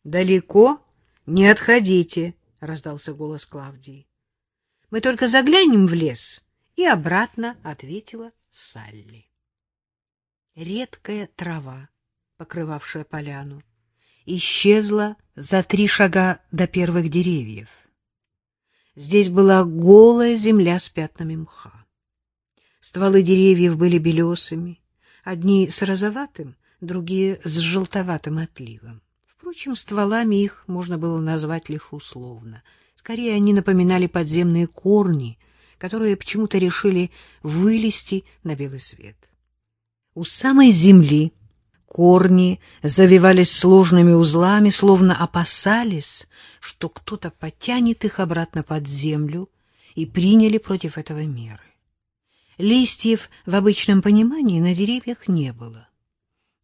— Далеко не отходите, — раздался голос Клавдии. — Мы только заглянем в лес, и обратно ответила Салли. Редкая трава, покрывавшая поляну, исчезла за три шага до первых деревьев. Здесь была голая земля с пятнами мха. Стволы деревьев были белесыми, одни с розоватым, другие с желтоватым отливом. Впрочем, стволами их можно было назвать лишь условно. Скорее, они напоминали подземные корни, которые почему-то решили вылезти на белый свет. У самой земли корни завивались сложными узлами, словно опасались, что кто-то потянет их обратно под землю, и приняли против этого меры. Листьев в обычном понимании на деревьях не было.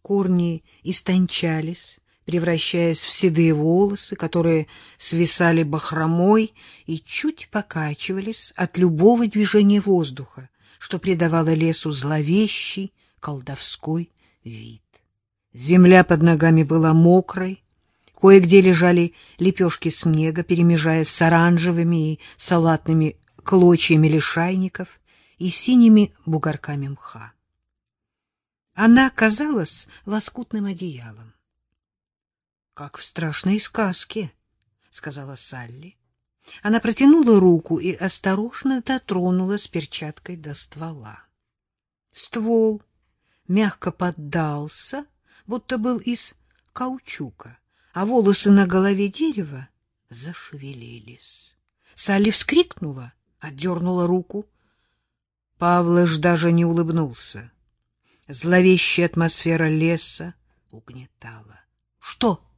Корни истончались, превращаясь в седые волосы, которые свисали бахромой и чуть покачивались от любого движения воздуха, что придавало лесу зловещий колдовской вид. Земля под ногами была мокрой, кое-где лежали лепешки снега, перемежаясь с оранжевыми и салатными клочьями лишайников и синими бугорками мха. Она казалась лоскутным одеялом. — Как в страшной сказке, — сказала Салли. Она протянула руку и осторожно дотронулась перчаткой до ствола. Ствол мягко поддался, будто был из каучука, а волосы на голове дерева зашевелились. Салли вскрикнула, отдернула руку. Павлыш даже не улыбнулся. Зловещая атмосфера леса угнетала. — Что? —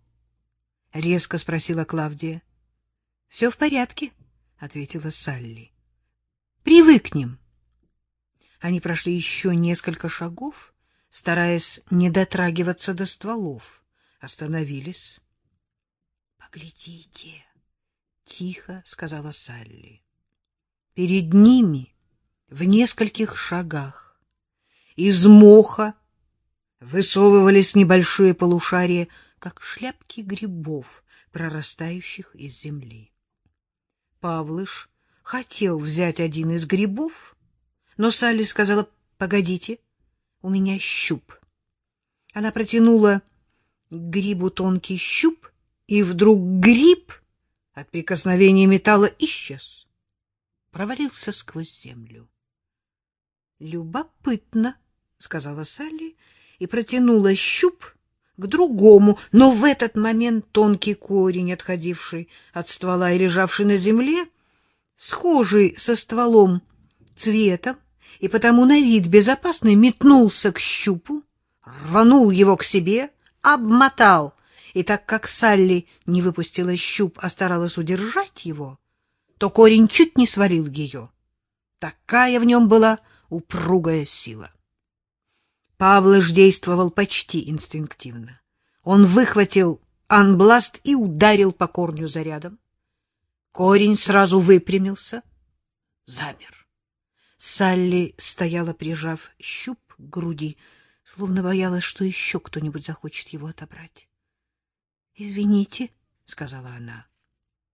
резко спросила Клавдия. — Все в порядке, — ответила Салли. — Привыкнем. Они прошли еще несколько шагов, стараясь не дотрагиваться до стволов. Остановились. — Поглядите, — тихо сказала Салли. Перед ними, в нескольких шагах, из моха высовывались небольшие полушария как шляпки грибов, прорастающих из земли. Павлыш хотел взять один из грибов, но Салли сказала, погодите, у меня щуп. Она протянула к грибу тонкий щуп, и вдруг гриб от прикосновения металла исчез, провалился сквозь землю. — Любопытно, — сказала Салли и протянула щуп к другому, но в этот момент тонкий корень, отходивший от ствола и лежавший на земле, схожий со стволом цветом и потому на вид безопасный, метнулся к щупу, рванул его к себе, обмотал, и так как Салли не выпустила щуп, а старалась удержать его, то корень чуть не свалил ее. Такая в нем была упругая сила. Павлыш действовал почти инстинктивно. Он выхватил анбласт и ударил по корню зарядом. Корень сразу выпрямился, замер. Салли стояла, прижав щуп к груди, словно боялась, что еще кто-нибудь захочет его отобрать. — Извините, — сказала она.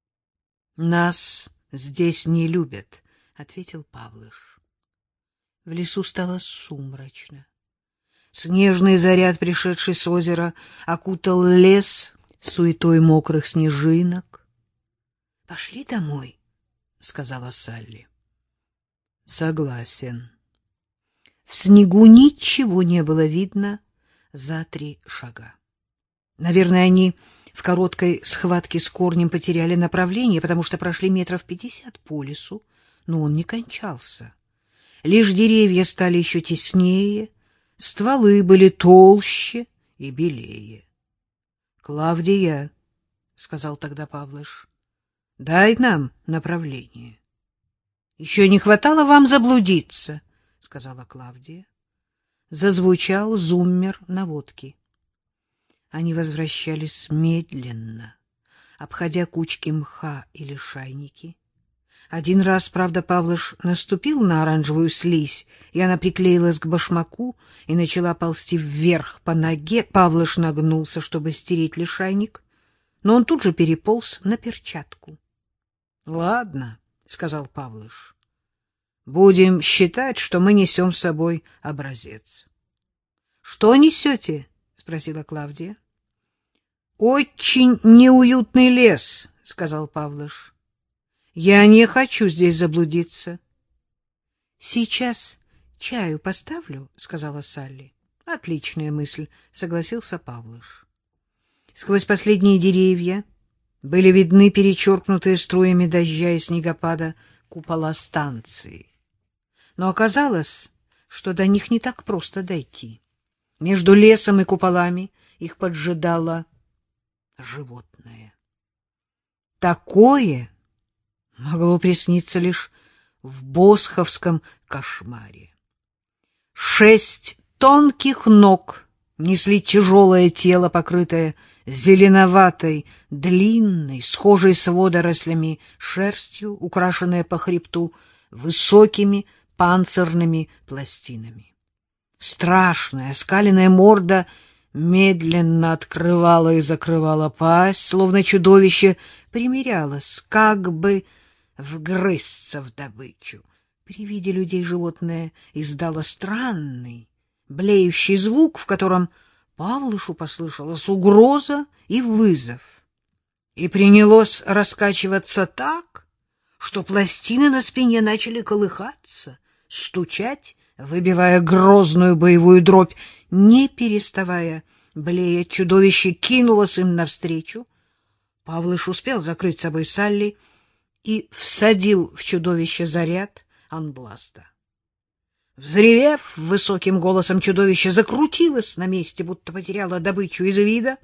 — Нас здесь не любят, — ответил Павлыш. В лесу стало сумрачно. Снежный заряд, пришедший с озера, окутал лес суетой мокрых снежинок. — Пошли домой, — сказала Салли. — Согласен. В снегу ничего не было видно за три шага. Наверное, они в короткой схватке с корнем потеряли направление, потому что прошли метров пятьдесят по лесу, но он не кончался. Лишь деревья стали еще теснее, стволы были толще и белее. — Клавдия, — сказал тогда Павлыш, — дай нам направление. — Еще не хватало вам заблудиться, — сказала Клавдия. Зазвучал зуммер наводки. Они возвращались медленно, обходя кучки мха или шайники. Один раз, правда, Павлыш наступил на оранжевую слизь, и она приклеилась к башмаку и начала ползти вверх по ноге. Павлыш нагнулся, чтобы стереть лишайник, но он тут же переполз на перчатку. — Ладно, — сказал Павлыш. — Будем считать, что мы несем с собой образец. — Что несете? — спросила Клавдия. — Очень неуютный лес, — сказал Павлыш. — Я не хочу здесь заблудиться. — Сейчас чаю поставлю, — сказала Салли. — Отличная мысль, — согласился Павлыш. Сквозь последние деревья были видны перечеркнутые струями дождя и снегопада купола станции. Но оказалось, что до них не так просто дойти. Между лесом и куполами их поджидало животное. Такое могло присниться лишь в босховском кошмаре. Шесть тонких ног несли тяжелое тело, покрытое зеленоватой, длинной, схожей с водорослями шерстью, украшенное по хребту высокими панцирными пластинами. Страшная, скаленная морда медленно открывала и закрывала пасть, словно чудовище примерялось, как бы вгрызться в добычу. При виде людей животное издало странный, блеющий звук, в котором Павлышу послышалась угроза и вызов. И принялось раскачиваться так, что пластины на спине начали колыхаться, стучать, выбивая грозную боевую дробь, не переставая блеять, чудовище кинулось им навстречу. Павлыш успел закрыть собой Салли и всадил в чудовище заряд анбласта. Взревев высоким голосом, чудовище закрутилось на месте, будто потеряло добычу из вида.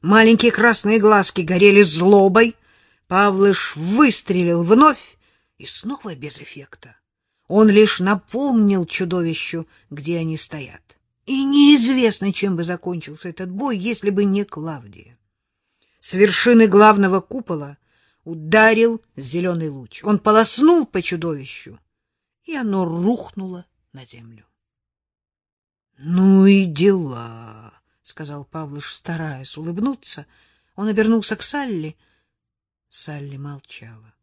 Маленькие красные глазки горели злобой. Павлыш выстрелил вновь и снова без эффекта. Он лишь напомнил чудовищу, где они стоят. И неизвестно, чем бы закончился этот бой, если бы не Клавдия. С вершины главного купола ударил зеленый луч. Он полоснул по чудовищу, и оно рухнуло на землю. — Ну и дела, — сказал Павлыш, стараясь улыбнуться. Он обернулся к Салли. Салли молчала.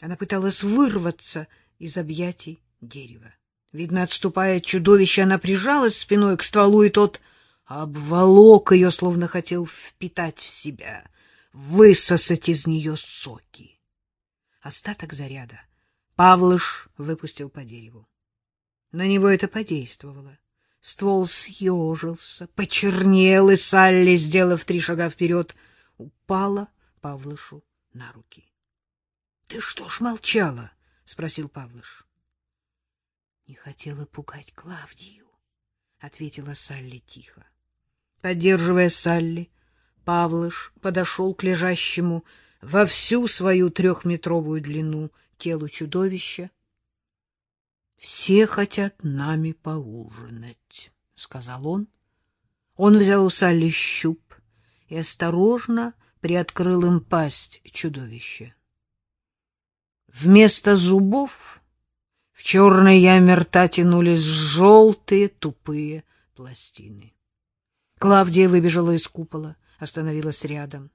Она пыталась вырваться из объятий дерева. Видно, отступая от чудовища, она прижалась спиной к стволу, и тот обволок ее, словно хотел впитать в себя, высосать из нее соки. Остаток заряда Павлыш выпустил по дереву. На него это подействовало. Ствол съежился, почернел, и Салли, сделав три шага вперед, упала Павлышу на руки. — Ты что ж молчала? — спросил Павлыш. — Не хотела пугать Клавдию, — ответила Салли тихо. Поддерживая Салли, Павлыш подошел к лежащему во всю свою трехметровую длину телу чудовища все хотят нами поужинать, — сказал он. Он взял у Салли щуп и осторожно приоткрыл им пасть чудовища. Вместо зубов в черной яме рта тянулись желтые тупые пластины. Клавдия выбежала из купола, остановилась рядом.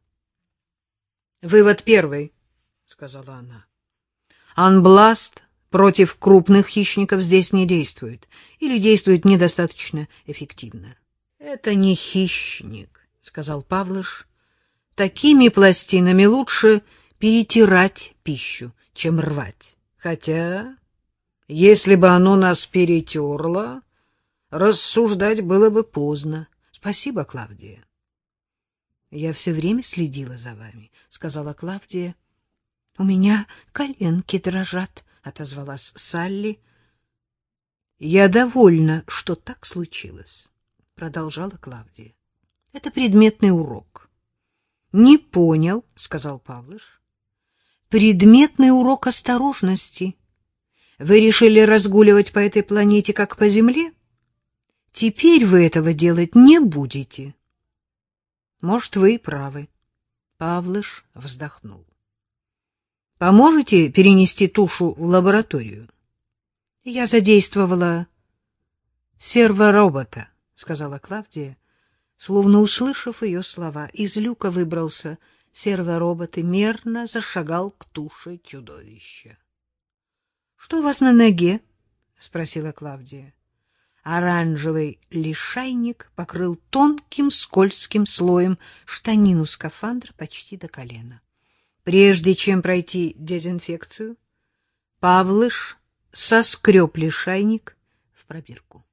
— Вывод первый, — сказала она. — Анбласт против крупных хищников здесь не действует или действует недостаточно эффективно. — Это не хищник, — сказал Павлыш. — Такими пластинами лучше перетирать пищу, чем рвать. Хотя, если бы оно нас перетерло, рассуждать было бы поздно. Спасибо, Клавдия. — Я все время следила за вами, — сказала Клавдия. — У меня коленки дрожат, — отозвалась Салли. — Я довольна, что так случилось, — продолжала Клавдия. — Это предметный урок. — Не понял, — сказал Павлыш. — Предметный урок осторожности. Вы решили разгуливать по этой планете, как по Земле? Теперь вы этого делать не будете. — Может, вы и правы. Павлыш вздохнул. Поможете перенести тушу в лабораторию? Я задействовала серворобота, сказала Клавдия, словно услышав ее слова. Из люка выбрался серворобот и мерно зашагал к туше чудовища. — Что у вас на ноге? — спросила Клавдия. Оранжевый лишайник покрыл тонким скользким слоем штанину скафандра почти до колена. Прежде чем пройти дезинфекцию, Павлыш соскреб лишайник в пробирку.